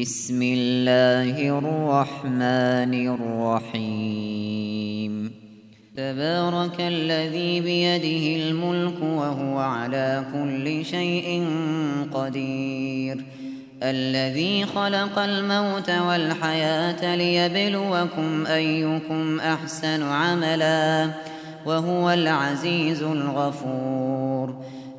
بسم الله الرحمن الرحيم. تبارك الذي بيده الملك وهو على كل شيء قدير. الذي خلق الموت والحياة ليبلوكم أيكم أحسن عملا. وهو العزيز الغفور.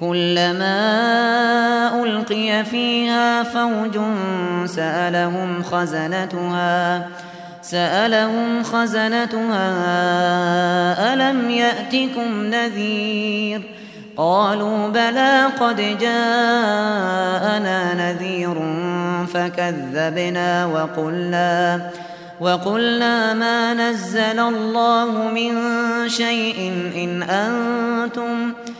كلما ألقي فيها فوج سألهم خزنتها سألهم خزنتها ألم يأتكم نذير؟ قالوا بلى قد جاءنا نذير فكذبنا وقلنا وقلنا ما نزل الله من شيء إن أنتم تنظرون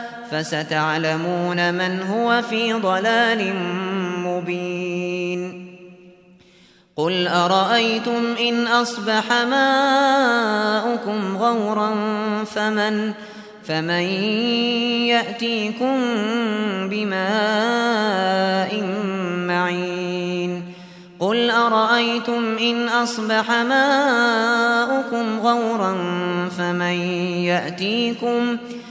فستعلمون من هو في ضلال مبين. قل أرأيتم إن أصبح ماؤكم غورا فمن فمن يأتيكم بماء معين. قل أرأيتم إن أصبح ماؤكم غورا فمن يأتيكم بماء